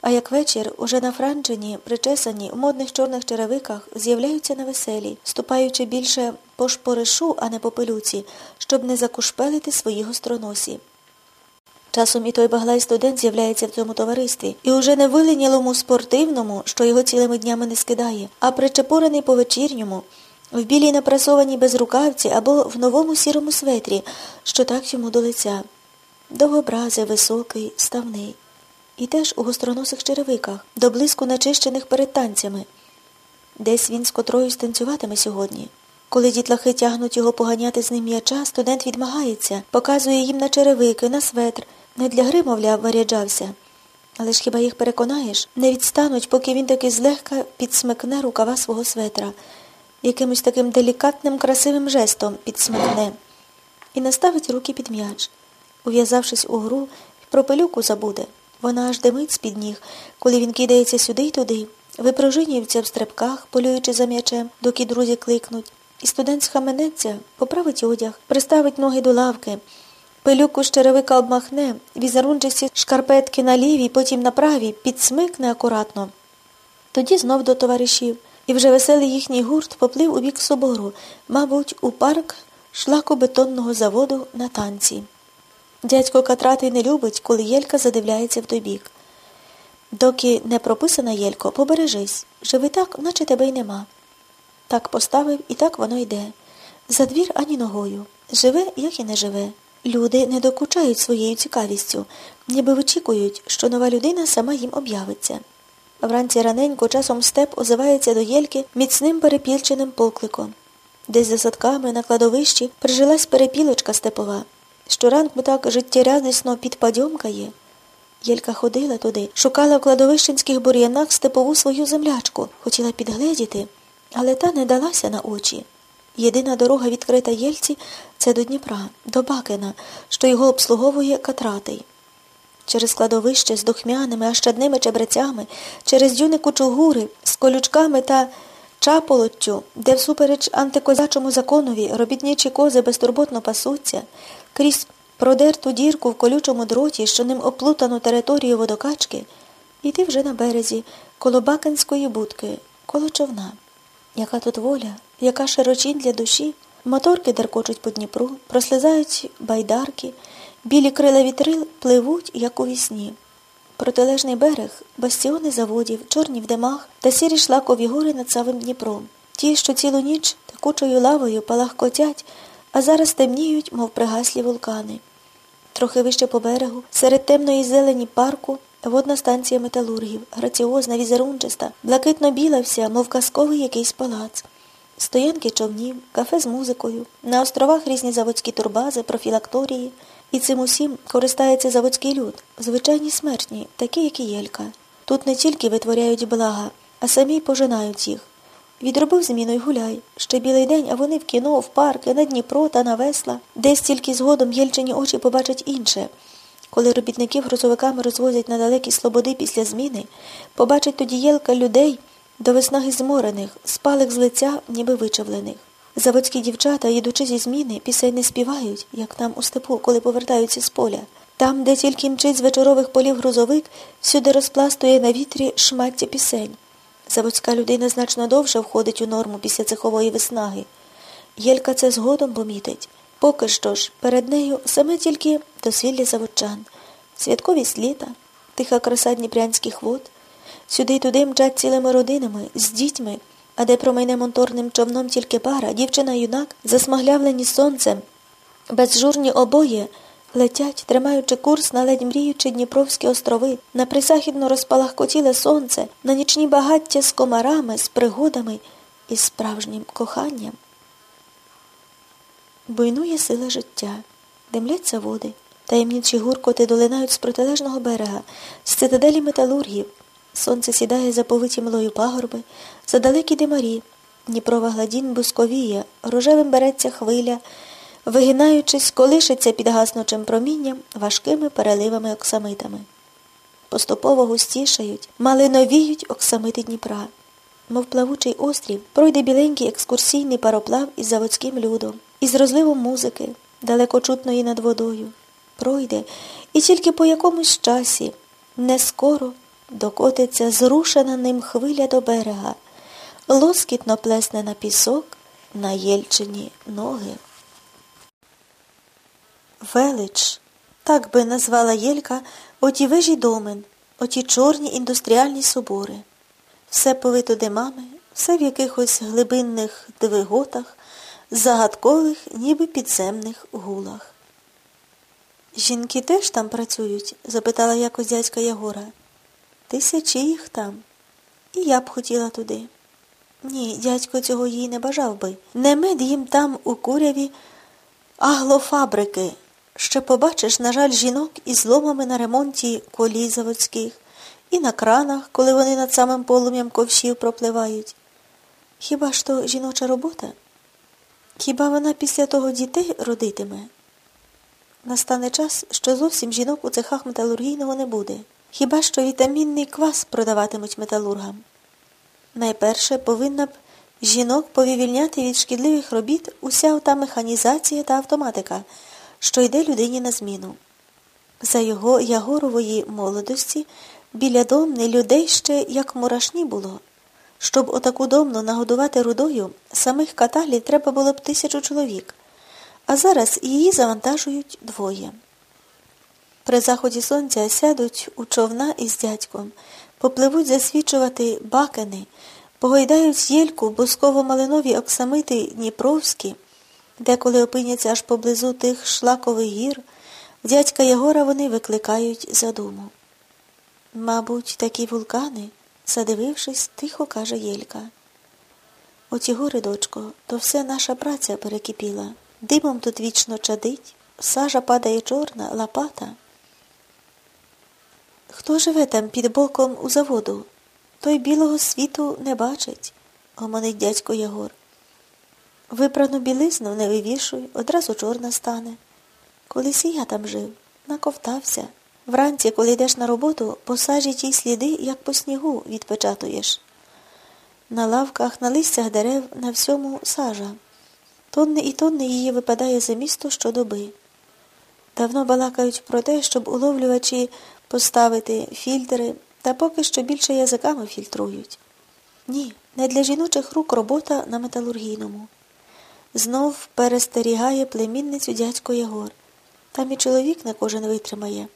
А як вечір, уже на Франчині, причесані, у модних чорних черевиках, з'являються на веселі, ступаючи більше по шпоришу, а не по пилюці, щоб не закушпелити свої гостроносі. Часом і той баглай студент з'являється в цьому товаристві, і уже не виленілому спортивному, що його цілими днями не скидає, а причепурений по вечірньому, в білій напрасованій безрукавці або в новому сірому светрі, що так йому до лиця. Довгобразий, високий, ставний. І теж у гостроносих черевиках, до блиску начищених перед танцями. Десь він з котрою станцюватиме сьогодні. Коли дітлахи тягнуть його поганяти з ним м'яча, студент відмагається, показує їм на черевики, на светр. Не для гри, мовляв, варяджався. Але ж хіба їх переконаєш? Не відстануть, поки він таки злегка підсмикне рукава свого светра, якимось таким делікатним, красивим жестом підсмикне і наставить руки під м'яч. Ув'язавшись у гру, про пилюку забуде. Вона аж димить з-під ніг, коли він кидається сюди й туди, випружинюється в стрибках, полюючи за м'ячем, доки друзі кликнуть. І студент схаменеться, поправить одяг, приставить ноги до лавки. Пилюку з черевика обмахне, візерунчисті шкарпетки на лівій, потім на правій, підсмикне акуратно. Тоді знов до товаришів, і вже веселий їхній гурт поплив у бік собору, мабуть, у парк шлакобетонного заводу на танці. Дядько Катратий не любить, коли Єлька задивляється в той бік. Доки не прописана Єлько, побережись, живи так, наче тебе й нема. Так поставив, і так воно йде. За двір ані ногою. Живе, як і не живе. Люди не докучають своєю цікавістю, ніби вичікують, що нова людина сама їм об'явиться. Вранці раненько часом степ озивається до Єльки міцним перепільченим покликом. Десь за садками на кладовищі прижилась перепілочка степова. Щоранку так життєрядісно підпадьомкає. Єлька ходила туди, шукала в кладовищенських бур'янах степову свою землячку, хотіла підгледіти, але та не далася на очі. Єдина дорога відкрита Єльці це до Дніпра, до Бакина, що його обслуговує катратий. Через кладовище з духмяними, а щадними чебрецями, через дюни кучугури, з колючками та чаполоттю, де всупереч антикозячому законові робітничі кози безтурботно пасуться, крізь продерту дірку в колючому дроті, що ним оплутану територію водокачки, і ти вже на березі, коло Бакинської будки, коло човна. Яка тут воля, яка широчінь для душі, моторки деркочуть по Дніпру, прослизають байдарки, білі крила вітрил пливуть, як у вісні. Протилежний берег, бастіони заводів, чорні в димах та сірі шлакові гори над самим Дніпром. Ті, що цілу ніч текучою лавою палахкотять, а зараз темніють, мов пригаслі вулкани. Трохи вище по берегу, серед темної зелені парку, водна станція металургів, граціозна, візерунчиста, блакитно-біла вся, мов казковий якийсь палац. Стоянки човнів, кафе з музикою, на островах різні заводські турбази, профілакторії. І цим усім користається заводський люд, звичайні смертні, такі, як і Єлька. Тут не тільки витворяють блага, а самі пожинають їх. Відробив зміну й гуляй. Ще білий день, а вони в кіно, в парки, на Дніпро та на весла, десь тільки згодом єльчині очі побачать інше. Коли робітників грузовиками розвозять на далекі слободи після зміни, побачить тоді Єлка людей до веснаги зморених, спалих з лиця, ніби вичавлених. Заводські дівчата, їдучи зі зміни, пісень не співають, як там у степу, коли повертаються з поля. Там, де тільки мчить з вечорових полів грузовик, всюди розпластує на вітрі шмаття пісень. Заводська людина значно довше входить у норму після цехової веснаги. Єлька це згодом помітить. Поки що ж, перед нею саме тільки дозвілля заводчан, святковість літа, тиха краса дніпрянських вод. Сюди й туди мчать цілими родинами, з дітьми, а де промайне монторним човном тільки пара, дівчина юнак, засмаглявлені сонцем, безжурні обоє, летять, тримаючи курс на ледь мріючи Дніпровські острови, на присахідно розпалахкотіле сонце, на нічні багаття з комарами, з пригодами і справжнім коханням. Буйнує сила життя, демляться води, таємничі гуркоти долинають з протилежного берега, з цитаделі металургів. Сонце сідає за повиті млою пагорби, за далекі димарі, Дніпрова гладінь бусковіє, рожевим береться хвиля, вигинаючись, колишиться під гаснучим промінням важкими переливами оксамитами. Поступово густішають, малиновіють оксамити Дніпра. Мов плавучий острів, пройде біленький екскурсійний пароплав із заводським людом, із розливом музики, далеко чутної над водою. Пройде, і тільки по якомусь часі, не скоро, докотиться зрушена ним хвиля до берега, лоскітно плесне на пісок, на єльчині ноги. Велич, так би назвала Єлька оті вежі домен, оті чорні індустріальні собори. Все повито димами, все в якихось глибинних двиготах, загадкових, ніби підземних гулах. Жінки теж там працюють? запитала якось дядька Ягора. Тисячі їх там. І я б хотіла туди. Ні, дядько цього їй не бажав би. Не мед їм там у куряві аглофабрики. Ще побачиш, на жаль, жінок із ломами на ремонті колій заводських, і на кранах, коли вони над самим полум'ям ковшів пропливають. Хіба ж то жіноча робота? Хіба вона після того дітей родитиме? Настане час, що зовсім жінок у цехах металургійного не буде. Хіба що вітамінний квас продаватимуть металургам? Найперше повинна б жінок повівільняти від шкідливих робіт уся ота механізація та автоматика, що йде людині на зміну. За його ягорової молодості біля домни людей ще як мурашні було. Щоб отаку домну нагодувати рудою, самих каталів треба було б тисячу чоловік, а зараз її завантажують двоє. При заході сонця сядуть у човна із дядьком, попливуть засвічувати бакени, погойдають єльку бусково-малинові оксамити Дніпровські, деколи опиняться аж поблизу тих шлакових гір, дядька Єгора вони викликають задуму. Мабуть, такі вулкани, задивившись, тихо каже Єлька. Оті гори, дочко, то все наша праця перекипіла. Димом тут вічно чадить, сажа падає чорна, лопата. Хто живе там під боком у заводу? Той білого світу не бачить, гомонить дядько Єгор. Випрану білизну не вивішуй, одразу чорна стане. Колись і я там жив, наковтався. Вранці, коли йдеш на роботу, по сажі ті сліди, як по снігу, відпечатуєш. На лавках, на листях дерев, на всьому сажа. Тонни і тонни її випадає за місто щодоби. Давно балакають про те, щоб уловлювачі поставити фільтри, та поки що більше язиками фільтрують. Ні, не для жіночих рук робота на металургійному. Знов перестерігає племінницю дядько Єгор. Там і чоловік не кожен витримає.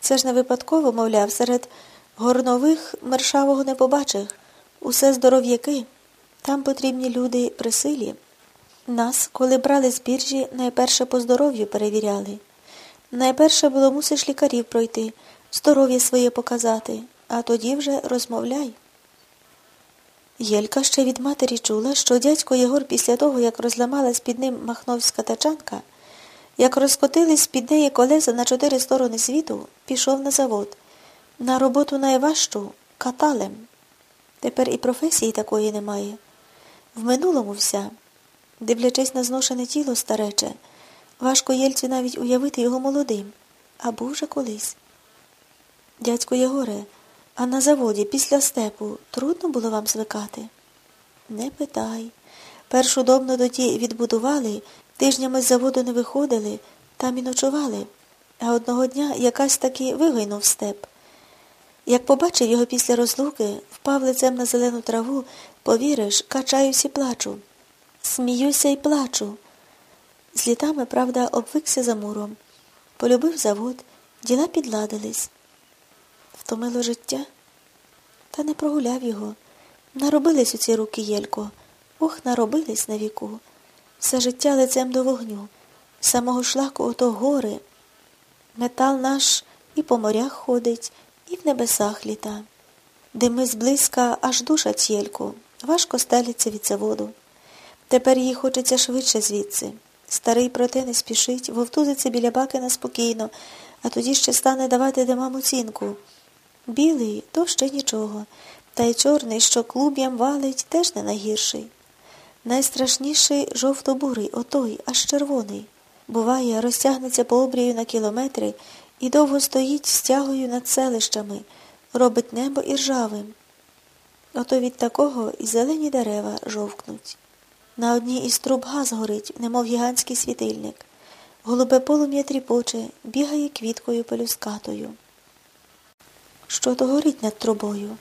Це ж не випадково, мовляв, серед горнових мершавого не побачив. Усе здоров'яки. Там потрібні люди при силі. Нас, коли брали з біржі, найперше по здоров'ю перевіряли. Найперше було мусиш лікарів пройти, здоров'я своє показати, а тоді вже розмовляй. Єлька ще від матері чула, що дядько Єгор після того, як розламалась під ним махновська тачанка, як розкотились під неї колеса на чотири сторони світу, пішов на завод. На роботу найважчу каталем. Тепер і професії такої немає. В минулому вся, дивлячись на зношене тіло старече, важко Єльцю навіть уявити його молодим, а був же колись. Дядько Єгоре, а на заводі після степу трудно було вам звикати? Не питай. Першу домну тоді відбудували, тижнями з заводу не виходили, там і ночували, а одного дня якась таки вигайнув степ. Як побачив його після розлуки, впав лицем на зелену траву, повіриш, качаюсь і плачу. Сміюся і плачу. З літами, правда, обвикся за муром. Полюбив завод, діла підладились. Втомило життя, та не прогуляв його. Наробились у ці руки Єлько. Ох, наробились на віку. Все життя лицем до вогню, самого шлаку ото гори. Метал наш і по морях ходить, і в небесах літа. Дими зблизька аж душать Єльку, важко стелиться від заводу. Тепер їй хочеться швидше звідси. Старий проте не спішить, вовтузиться біля бакина спокійно, а тоді ще стане давати димам оцінку. Білий то ще нічого, та й чорний, що клуб'ям валить, теж не найгірший. Найстрашніший жовто-бурий, отой, аж червоний. Буває, розтягнеться по обрію на кілометри і довго стоїть стягою над селищами, робить небо іржавим. Ото від такого і зелені дерева жовкнуть. На одній із труб газ горить, немов гігантський світильник. Голубе полум'я тріпоче, бігає квіткою пелюскатою. що то горить над трубою.